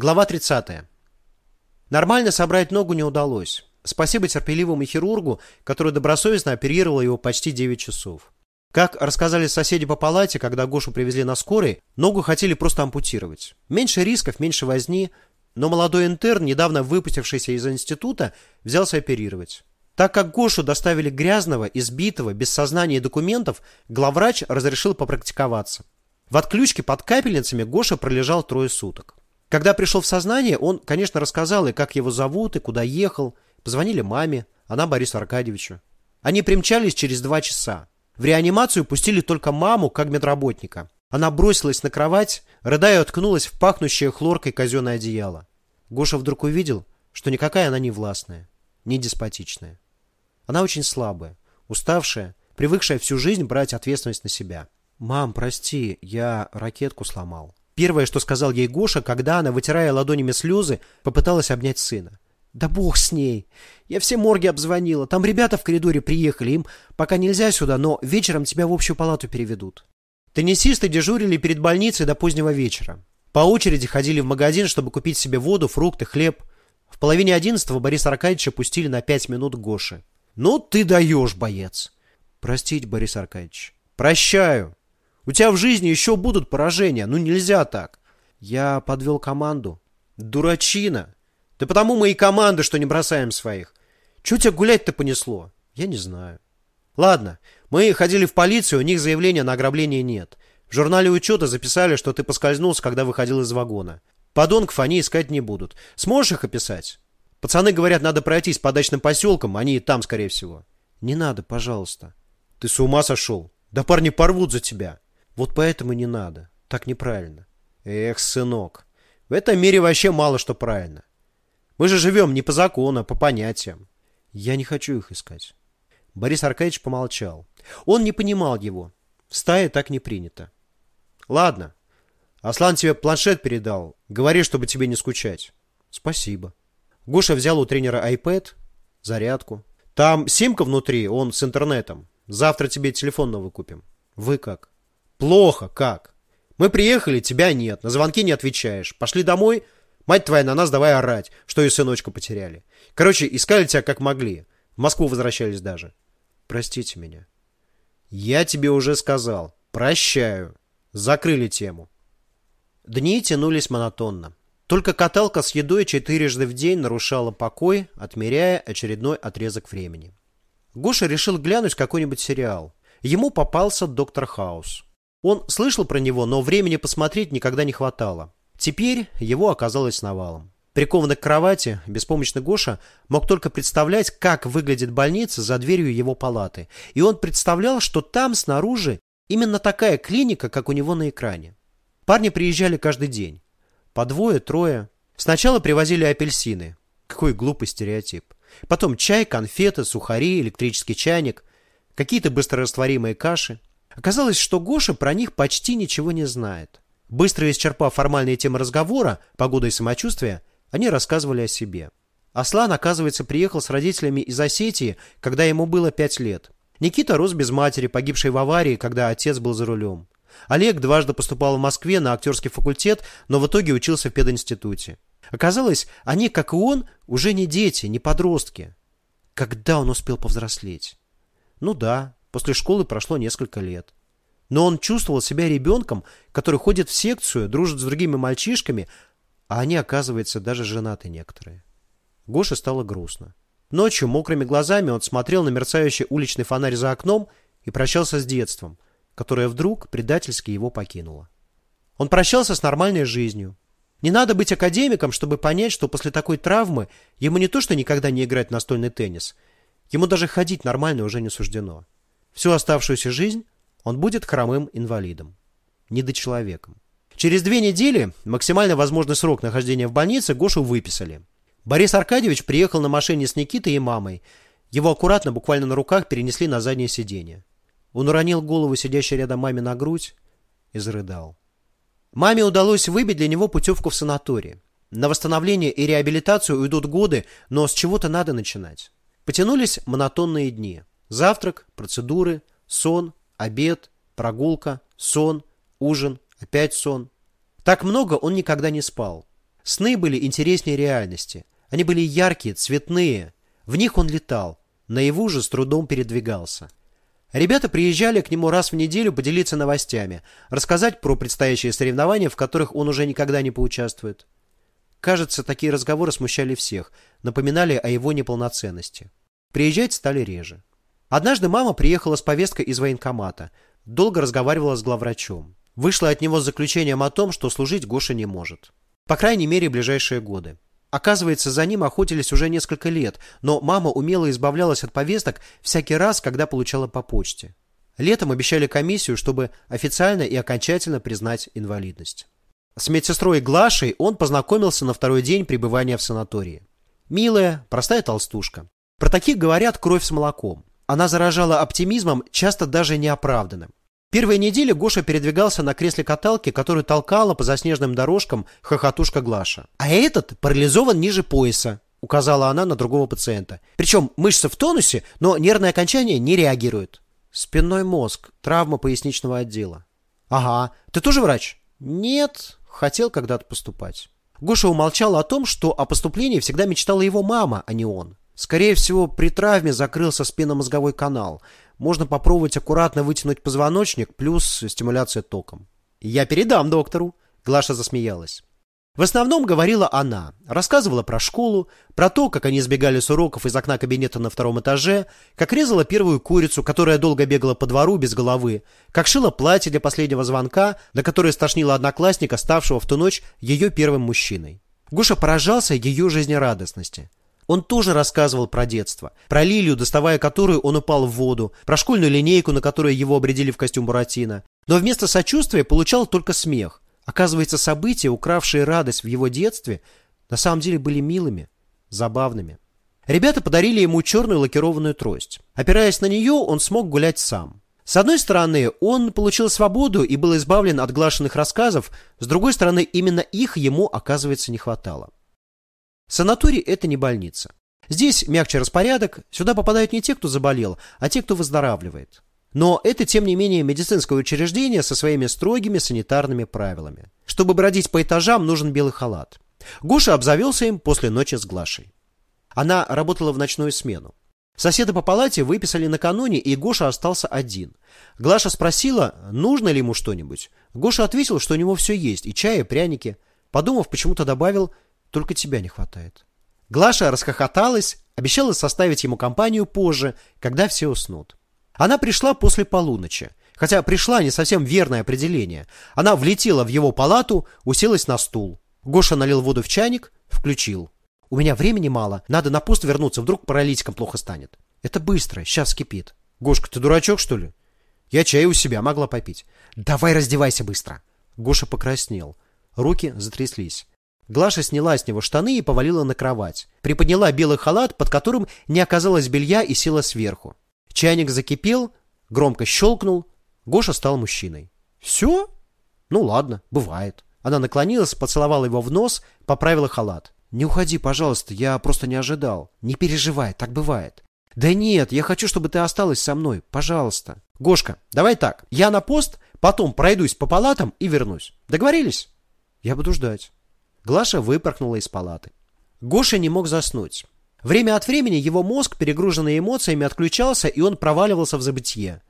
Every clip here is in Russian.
Глава 30. Нормально собрать ногу не удалось. Спасибо терпеливому хирургу, который добросовестно оперировал его почти 9 часов. Как рассказали соседи по палате, когда Гошу привезли на скорой, ногу хотели просто ампутировать. Меньше рисков, меньше возни, но молодой интерн, недавно выпустившийся из института, взялся оперировать. Так как Гошу доставили грязного, избитого, без сознания и документов, главврач разрешил попрактиковаться. В отключке под капельницами Гоша пролежал трое суток. Когда пришел в сознание, он, конечно, рассказал и как его зовут, и куда ехал. Позвонили маме, она Борису Аркадьевичу. Они примчались через два часа. В реанимацию пустили только маму, как медработника. Она бросилась на кровать, рыдая уткнулась в пахнущее хлоркой казенное одеяло. Гоша вдруг увидел, что никакая она не властная, не деспотичная. Она очень слабая, уставшая, привыкшая всю жизнь брать ответственность на себя. «Мам, прости, я ракетку сломал». Первое, что сказал ей Гоша, когда она, вытирая ладонями слезы, попыталась обнять сына. «Да бог с ней! Я все морги обзвонила. Там ребята в коридоре приехали. Им пока нельзя сюда, но вечером тебя в общую палату переведут». Теннисисты дежурили перед больницей до позднего вечера. По очереди ходили в магазин, чтобы купить себе воду, фрукты, хлеб. В половине одиннадцатого Бориса Аркадьевича пустили на пять минут к Гоше. «Ну ты даешь, боец!» «Простите, Борис Аркадьевич». «Прощаю!» У тебя в жизни еще будут поражения. Ну нельзя так. Я подвел команду. Дурачина. Да потому мы и команды, что не бросаем своих. Чего тебя гулять-то понесло? Я не знаю. Ладно, мы ходили в полицию, у них заявления на ограбление нет. В журнале учета записали, что ты поскользнулся, когда выходил из вагона. Подонков они искать не будут. Сможешь их описать? Пацаны говорят, надо пройтись по дачным поселкам, они там, скорее всего. Не надо, пожалуйста. Ты с ума сошел? Да парни порвут за тебя. Вот поэтому не надо. Так неправильно. Эх, сынок, в этом мире вообще мало что правильно. Мы же живем не по закону, а по понятиям. Я не хочу их искать. Борис Аркадьевич помолчал. Он не понимал его. В стае так не принято. Ладно. Аслан тебе планшет передал. Говори, чтобы тебе не скучать. Спасибо. Гоша взял у тренера iPad, зарядку. Там симка внутри, он с интернетом. Завтра тебе телефон новый купим. Вы как? Плохо, как? Мы приехали, тебя нет, на звонки не отвечаешь. Пошли домой, мать твоя на нас давай орать, что и сыночка потеряли. Короче, искали тебя как могли. В Москву возвращались даже. Простите меня. Я тебе уже сказал. Прощаю. Закрыли тему. Дни тянулись монотонно. Только каталка с едой четырежды в день нарушала покой, отмеряя очередной отрезок времени. Гоша решил глянуть какой-нибудь сериал. Ему попался «Доктор Хаус». Он слышал про него, но времени посмотреть никогда не хватало. Теперь его оказалось навалом. Прикованный к кровати, беспомощный Гоша мог только представлять, как выглядит больница за дверью его палаты. И он представлял, что там снаружи именно такая клиника, как у него на экране. Парни приезжали каждый день. По двое, трое. Сначала привозили апельсины. Какой глупый стереотип. Потом чай, конфеты, сухари, электрический чайник, какие-то быстрорастворимые каши. Оказалось, что Гоша про них почти ничего не знает. Быстро исчерпав формальные темы разговора, погода и самочувствие, они рассказывали о себе. Аслан, оказывается, приехал с родителями из Осетии, когда ему было пять лет. Никита рос без матери, погибшей в аварии, когда отец был за рулем. Олег дважды поступал в Москве на актерский факультет, но в итоге учился в пединституте. Оказалось, они, как и он, уже не дети, не подростки. Когда он успел повзрослеть? Ну да, После школы прошло несколько лет. Но он чувствовал себя ребенком, который ходит в секцию, дружит с другими мальчишками, а они, оказывается, даже женаты некоторые. Гоше стало грустно. Ночью мокрыми глазами он смотрел на мерцающий уличный фонарь за окном и прощался с детством, которое вдруг предательски его покинуло. Он прощался с нормальной жизнью. Не надо быть академиком, чтобы понять, что после такой травмы ему не то что никогда не играть в настольный теннис, ему даже ходить нормально уже не суждено. Всю оставшуюся жизнь он будет хромым инвалидом, недочеловеком. Через две недели, максимально возможный срок нахождения в больнице, Гошу выписали. Борис Аркадьевич приехал на машине с Никитой и мамой. Его аккуратно, буквально на руках, перенесли на заднее сиденье. Он уронил голову сидящей рядом маме на грудь и зарыдал. Маме удалось выбить для него путевку в санаторий. На восстановление и реабилитацию уйдут годы, но с чего-то надо начинать. Потянулись монотонные дни. Завтрак, процедуры, сон, обед, прогулка, сон, ужин, опять сон. Так много он никогда не спал. Сны были интереснее реальности. Они были яркие, цветные. В них он летал. Наяву же с трудом передвигался. Ребята приезжали к нему раз в неделю поделиться новостями, рассказать про предстоящие соревнования, в которых он уже никогда не поучаствует. Кажется, такие разговоры смущали всех, напоминали о его неполноценности. Приезжать стали реже. Однажды мама приехала с повесткой из военкомата, долго разговаривала с главврачом. Вышла от него с заключением о том, что служить Гоша не может. По крайней мере, ближайшие годы. Оказывается, за ним охотились уже несколько лет, но мама умело избавлялась от повесток всякий раз, когда получала по почте. Летом обещали комиссию, чтобы официально и окончательно признать инвалидность. С медсестрой Глашей он познакомился на второй день пребывания в санатории. Милая, простая толстушка. Про таких говорят кровь с молоком. Она заражала оптимизмом, часто даже неоправданным. Первые недели Гоша передвигался на кресле каталки, которую толкала по заснеженным дорожкам хохотушка Глаша. А этот парализован ниже пояса, указала она на другого пациента. Причем мышцы в тонусе, но нервное окончание не реагирует. Спинной мозг, травма поясничного отдела. Ага, ты тоже врач? Нет, хотел когда-то поступать. Гоша умолчал о том, что о поступлении всегда мечтала его мама, а не он. Скорее всего, при травме закрылся спинномозговой канал – можно попробовать аккуратно вытянуть позвоночник плюс стимуляция током. «Я передам доктору», — Глаша засмеялась. В основном говорила она, рассказывала про школу, про то, как они сбегали с уроков из окна кабинета на втором этаже, как резала первую курицу, которая долго бегала по двору без головы, как шила платье для последнего звонка, до которой стошнила одноклассника, ставшего в ту ночь ее первым мужчиной. Гуша поражался ее жизнерадостности. Он тоже рассказывал про детство, про Лилию, доставая которую он упал в воду, про школьную линейку, на которой его обредили в костюм Буратино. Но вместо сочувствия получал только смех. Оказывается, события, укравшие радость в его детстве, на самом деле были милыми, забавными. Ребята подарили ему черную лакированную трость. Опираясь на нее, он смог гулять сам. С одной стороны, он получил свободу и был избавлен от глашенных рассказов, с другой стороны, именно их ему, оказывается, не хватало. Санаторий – это не больница. Здесь мягче распорядок, сюда попадают не те, кто заболел, а те, кто выздоравливает. Но это, тем не менее, медицинское учреждение со своими строгими санитарными правилами. Чтобы бродить по этажам, нужен белый халат. Гоша обзавелся им после ночи с Глашей. Она работала в ночную смену. Соседа по палате выписали накануне, и Гоша остался один. Глаша спросила, нужно ли ему что-нибудь. Гоша ответил, что у него все есть, и чай, и пряники. Подумав, почему-то добавил, только тебя не хватает. Глаша расхохоталась, обещала составить ему компанию позже, когда все уснут. Она пришла после полуночи. Хотя пришла не совсем верное определение. Она влетела в его палату, уселась на стул. Гоша налил воду в чайник, включил. «У меня времени мало, надо на пост вернуться, вдруг паралитиком плохо станет». «Это быстро, сейчас кипит». «Гошка, ты дурачок, что ли?» «Я чай у себя могла попить». «Давай раздевайся быстро». Гоша покраснел. Руки затряслись. Глаша сняла с него штаны и повалила на кровать. Приподняла белый халат, под которым не оказалось белья, и села сверху. Чайник закипел, громко щелкнул. Гоша стал мужчиной. «Все? Ну ладно, бывает». Она наклонилась, поцеловала его в нос, поправила халат. «Не уходи, пожалуйста, я просто не ожидал. Не переживай, так бывает». «Да нет, я хочу, чтобы ты осталась со мной, пожалуйста». «Гошка, давай так, я на пост, потом пройдусь по палатам и вернусь. Договорились?» «Я буду ждать». Глаша выпорхнула из палаты. Гоша не мог заснуть. Время от времени его мозг, перегруженный эмоциями, отключался, и он проваливался в забытье.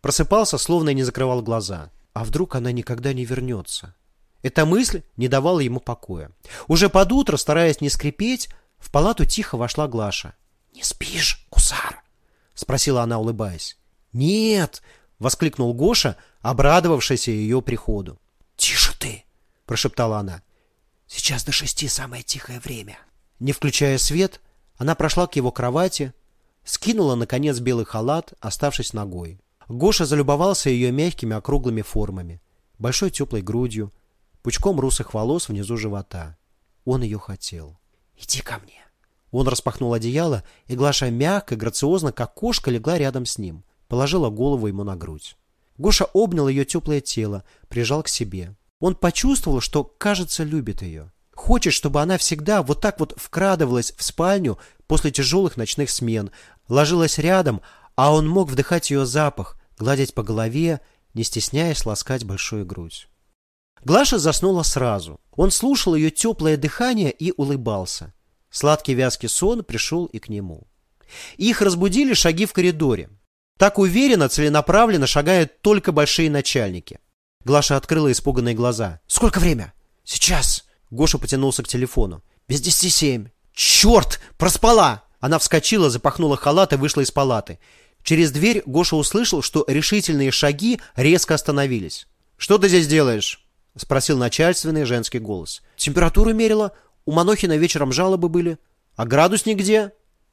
Просыпался, словно не закрывал глаза. А вдруг она никогда не вернется? Эта мысль не давала ему покоя. Уже под утро, стараясь не скрипеть, в палату тихо вошла Глаша. «Не спишь, гусар?» — спросила она, улыбаясь. «Нет!» — воскликнул Гоша, обрадовавшийся ее приходу. «Тише ты!» — прошептала она. Сейчас до шести самое тихое время. Не включая свет, она прошла к его кровати, скинула, наконец, белый халат, оставшись ногой. Гоша залюбовался ее мягкими округлыми формами, большой теплой грудью, пучком русых волос внизу живота. Он ее хотел. «Иди ко мне». Он распахнул одеяло, и Глаша мягко, грациозно, как кошка, легла рядом с ним, положила голову ему на грудь. Гоша обнял ее теплое тело, прижал к себе. Он почувствовал, что, кажется, любит ее. Хочет, чтобы она всегда вот так вот вкрадывалась в спальню после тяжелых ночных смен, ложилась рядом, а он мог вдыхать ее запах, гладить по голове, не стесняясь ласкать большую грудь. Глаша заснула сразу. Он слушал ее теплое дыхание и улыбался. Сладкий вязкий сон пришел и к нему. Их разбудили шаги в коридоре. Так уверенно, целенаправленно шагают только большие начальники. Глаша открыла испуганные глаза. «Сколько время?» «Сейчас!» Гоша потянулся к телефону. «Без десяти семь!» «Черт! Проспала!» Она вскочила, запахнула халат и вышла из палаты. Через дверь Гоша услышал, что решительные шаги резко остановились. «Что ты здесь делаешь?» — спросил начальственный женский голос. «Температуру мерила. У Манохина вечером жалобы были. А градусник где?»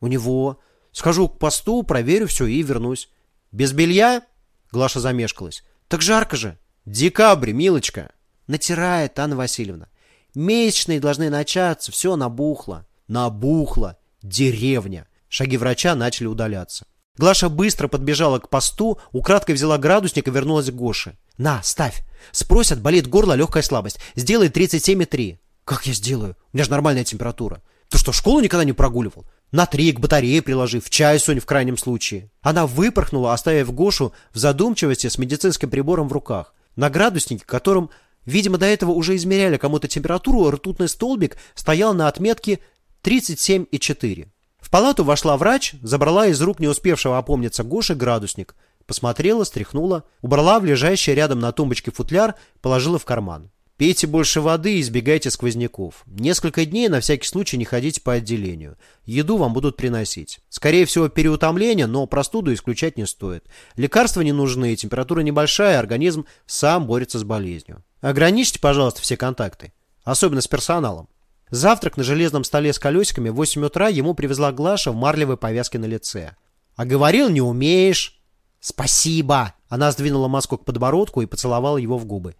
«У него. Схожу к посту, проверю все и вернусь». «Без белья?» — Глаша замешкалась. «Так жарко же». «Декабрь, милочка!» «Натирает, Анна Васильевна. Месячные должны начаться, все набухло». «Набухло! Деревня!» Шаги врача начали удаляться. Глаша быстро подбежала к посту, украдкой взяла градусник и вернулась к Гоше. «На, ставь. Спросят, болит горло, легкая слабость. Сделай 37,3». «Как я сделаю? У меня же нормальная температура». «Ты что, школу никогда не прогуливал?» «На три к батарее приложи, в чай, Сонь, в крайнем случае». Она выпорхнула, оставив Гошу в задумчивости с медицинским прибором в руках. На градуснике, которым, видимо, до этого уже измеряли кому-то температуру, ртутный столбик стоял на отметке 37,4. В палату вошла врач, забрала из рук не успевшего опомниться Гоши градусник, посмотрела, стряхнула, убрала в лежащий рядом на тумбочке футляр, положила в карман. Пейте больше воды и избегайте сквозняков. Несколько дней на всякий случай не ходите по отделению. Еду вам будут приносить. Скорее всего, переутомление, но простуду исключать не стоит. Лекарства не нужны, температура небольшая, организм сам борется с болезнью. Ограничьте, пожалуйста, все контакты. Особенно с персоналом. Завтрак на железном столе с колесиками в 8 утра ему привезла Глаша в марлевой повязке на лице. «А говорил, не умеешь!» «Спасибо!» Она сдвинула маску к подбородку и поцеловала его в губы.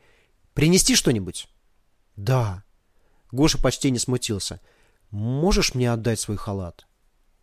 «Принести что-нибудь?» «Да». Гоша почти не смутился. «Можешь мне отдать свой халат?»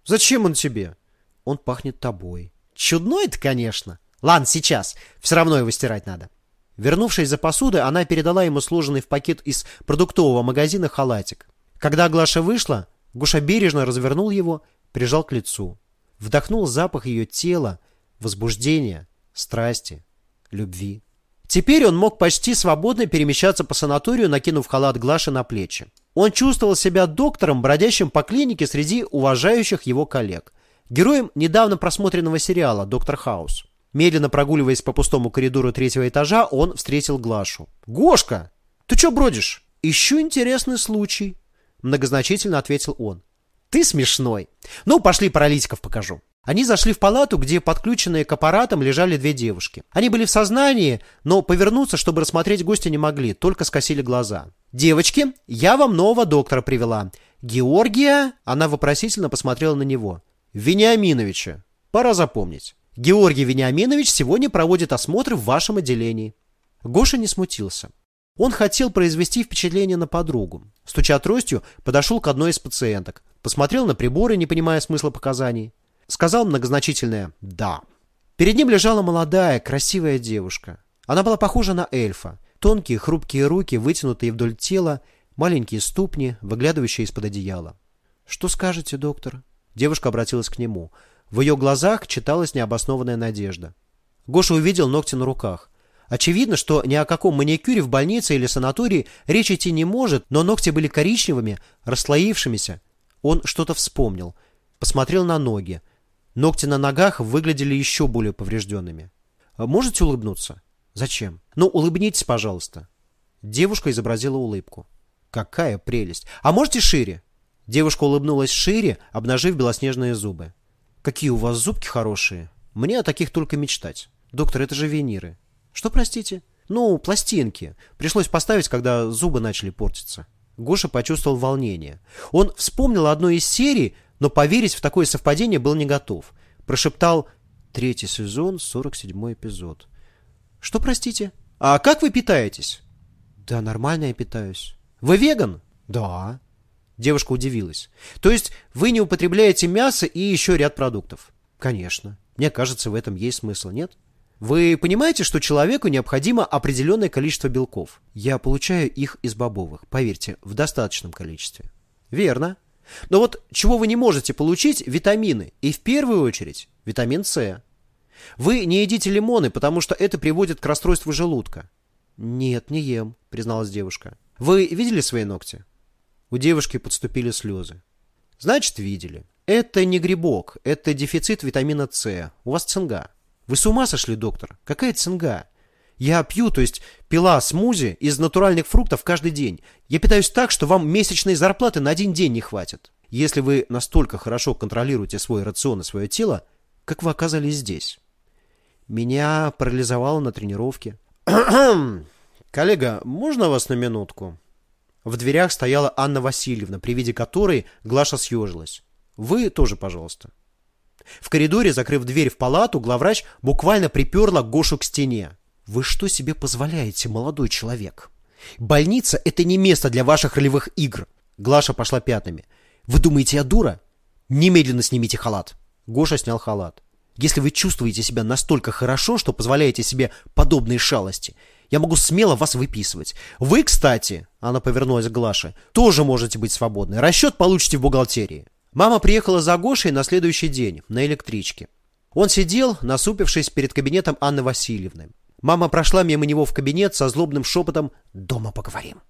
«Зачем он тебе?» «Он пахнет тобой». «Чудно это, конечно!» «Ладно, сейчас. Все равно его стирать надо». Вернувшись за посудой, она передала ему сложенный в пакет из продуктового магазина халатик. Когда Глаша вышла, Гуша бережно развернул его, прижал к лицу. Вдохнул запах ее тела, возбуждения, страсти, любви. Теперь он мог почти свободно перемещаться по санаторию, накинув халат Глаши на плечи. Он чувствовал себя доктором, бродящим по клинике среди уважающих его коллег. Героем недавно просмотренного сериала «Доктор Хаус». Медленно прогуливаясь по пустому коридору третьего этажа, он встретил Глашу. «Гошка, ты что бродишь?» «Ищу интересный случай», Многозначительно ответил он. Ты смешной. Ну, пошли паралитиков покажу. Они зашли в палату, где подключенные к аппаратам лежали две девушки. Они были в сознании, но повернуться, чтобы рассмотреть гостя не могли, только скосили глаза. «Девочки, я вам нового доктора привела. Георгия...» Она вопросительно посмотрела на него. «Вениаминовича. Пора запомнить. Георгий Вениаминович сегодня проводит осмотр в вашем отделении». Гоша не смутился. Он хотел произвести впечатление на подругу. Стуча тростью, подошел к одной из пациенток. Посмотрел на приборы, не понимая смысла показаний. Сказал многозначительное «да». Перед ним лежала молодая, красивая девушка. Она была похожа на эльфа. Тонкие, хрупкие руки, вытянутые вдоль тела, маленькие ступни, выглядывающие из-под одеяла. «Что скажете, доктор?» Девушка обратилась к нему. В ее глазах читалась необоснованная надежда. Гоша увидел ногти на руках. Очевидно, что ни о каком маникюре в больнице или санатории речь идти не может, но ногти были коричневыми, расслоившимися. Он что-то вспомнил. Посмотрел на ноги. Ногти на ногах выглядели еще более поврежденными. «Можете улыбнуться?» «Зачем?» «Ну, улыбнитесь, пожалуйста». Девушка изобразила улыбку. «Какая прелесть! А можете шире?» Девушка улыбнулась шире, обнажив белоснежные зубы. «Какие у вас зубки хорошие! Мне о таких только мечтать. Доктор, это же виниры. Что, простите? Ну, пластинки. Пришлось поставить, когда зубы начали портиться. Гоша почувствовал волнение. Он вспомнил одну из серий, но поверить в такое совпадение был не готов. Прошептал «Третий сезон, 47 эпизод». «Что, простите? А как вы питаетесь?» «Да нормально я питаюсь». «Вы веган?» «Да». Девушка удивилась. «То есть вы не употребляете мясо и еще ряд продуктов?» «Конечно. Мне кажется, в этом есть смысл, нет?» Вы понимаете, что человеку необходимо определенное количество белков? Я получаю их из бобовых, поверьте, в достаточном количестве. Верно. Но вот чего вы не можете получить – витамины. И в первую очередь витамин С. Вы не едите лимоны, потому что это приводит к расстройству желудка. Нет, не ем, призналась девушка. Вы видели свои ногти? У девушки подступили слезы. Значит, видели. Это не грибок, это дефицит витамина С. У вас цинга. Вы с ума сошли, доктор? Какая цинга? Я пью, то есть пила смузи из натуральных фруктов каждый день. Я питаюсь так, что вам месячной зарплаты на один день не хватит. Если вы настолько хорошо контролируете свой рацион и свое тело, как вы оказались здесь? Меня парализовало на тренировке. Коллега, можно вас на минутку? В дверях стояла Анна Васильевна, при виде которой Глаша съежилась. Вы тоже, пожалуйста. В коридоре, закрыв дверь в палату, главврач буквально приперла Гошу к стене. Вы что себе позволяете, молодой человек? Больница – это не место для ваших ролевых игр. Глаша пошла пятнами. Вы думаете, я дура? Немедленно снимите халат. Гоша снял халат. Если вы чувствуете себя настолько хорошо, что позволяете себе подобные шалости, я могу смело вас выписывать. Вы, кстати, она повернулась к Глаше, тоже можете быть свободны. Расчет получите в бухгалтерии. Мама приехала за Гошей на следующий день, на электричке. Он сидел, насупившись перед кабинетом Анны Васильевны. Мама прошла мимо него в кабинет со злобным шепотом «Дома поговорим».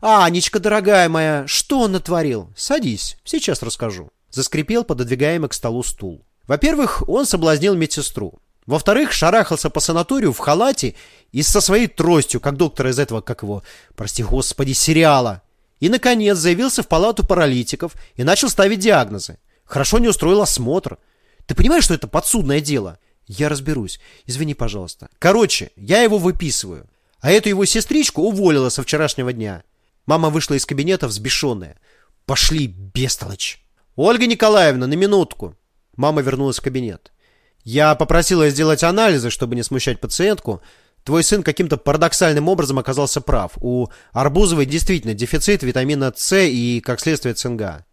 «Анечка, дорогая моя, что он натворил? Садись, сейчас расскажу». Заскрипел пододвигаемый к столу стул. Во-первых, он соблазнил медсестру. Во-вторых, шарахался по санаторию в халате и со своей тростью, как доктор из этого, как его, прости господи, сериала. И, наконец, заявился в палату паралитиков и начал ставить диагнозы. Хорошо не устроил осмотр. Ты понимаешь, что это подсудное дело? Я разберусь. Извини, пожалуйста. Короче, я его выписываю. А эту его сестричку уволила со вчерашнего дня. Мама вышла из кабинета взбешенная. Пошли, бестолочь. Ольга Николаевна, на минутку. Мама вернулась в кабинет. Я попросила сделать анализы, чтобы не смущать пациентку. Твой сын каким-то парадоксальным образом оказался прав. У Арбузовой действительно дефицит витамина С и, как следствие, цинга.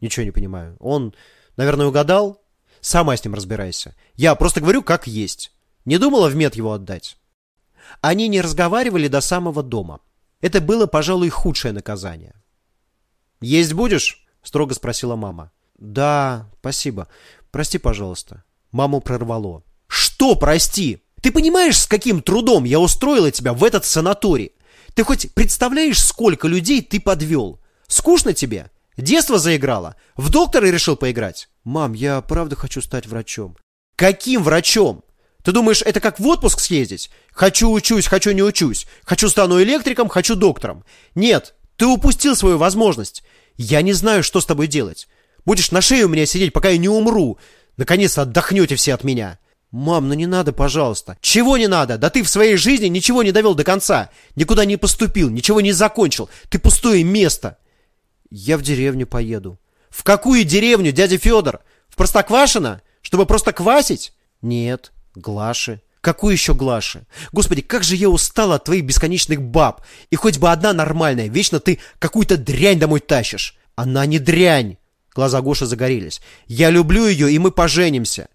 Ничего не понимаю. Он, наверное, угадал? Сама с ним разбирайся. Я просто говорю, как есть. Не думала в мед его отдать. Они не разговаривали до самого дома. Это было, пожалуй, худшее наказание. «Есть будешь?» – строго спросила мама. «Да, спасибо. Прости, пожалуйста». Маму прорвало. «Что прости? Ты понимаешь, с каким трудом я устроила тебя в этот санаторий? Ты хоть представляешь, сколько людей ты подвел? Скучно тебе? Детство заиграло? В доктора решил поиграть?» «Мам, я правда хочу стать врачом». «Каким врачом? Ты думаешь, это как в отпуск съездить? Хочу учусь, хочу не учусь. Хочу стану электриком, хочу доктором. Нет, ты упустил свою возможность. Я не знаю, что с тобой делать. Будешь на шее у меня сидеть, пока я не умру. Наконец-то отдохнете все от меня. Мам, ну не надо, пожалуйста. Чего не надо? Да ты в своей жизни ничего не довел до конца. Никуда не поступил, ничего не закончил. Ты пустое место. Я в деревню поеду. В какую деревню, дядя Федор? В Простоквашино? Чтобы просто квасить? Нет, Глаши. Какую еще Глаши? Господи, как же я устал от твоих бесконечных баб. И хоть бы одна нормальная, вечно ты какую-то дрянь домой тащишь. Она не дрянь. Глаза Гоши загорелись. Я люблю ее, и мы поженимся.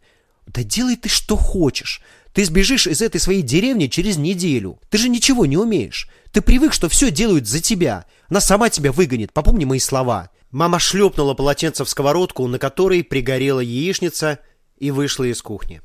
Да делай ты что хочешь. Ты сбежишь из этой своей деревни через неделю. Ты же ничего не умеешь. Ты привык, что все делают за тебя. Она сама тебя выгонит, попомни мои слова. Мама шлепнула полотенце в сковородку, на которой пригорела яичница, и вышла из кухни.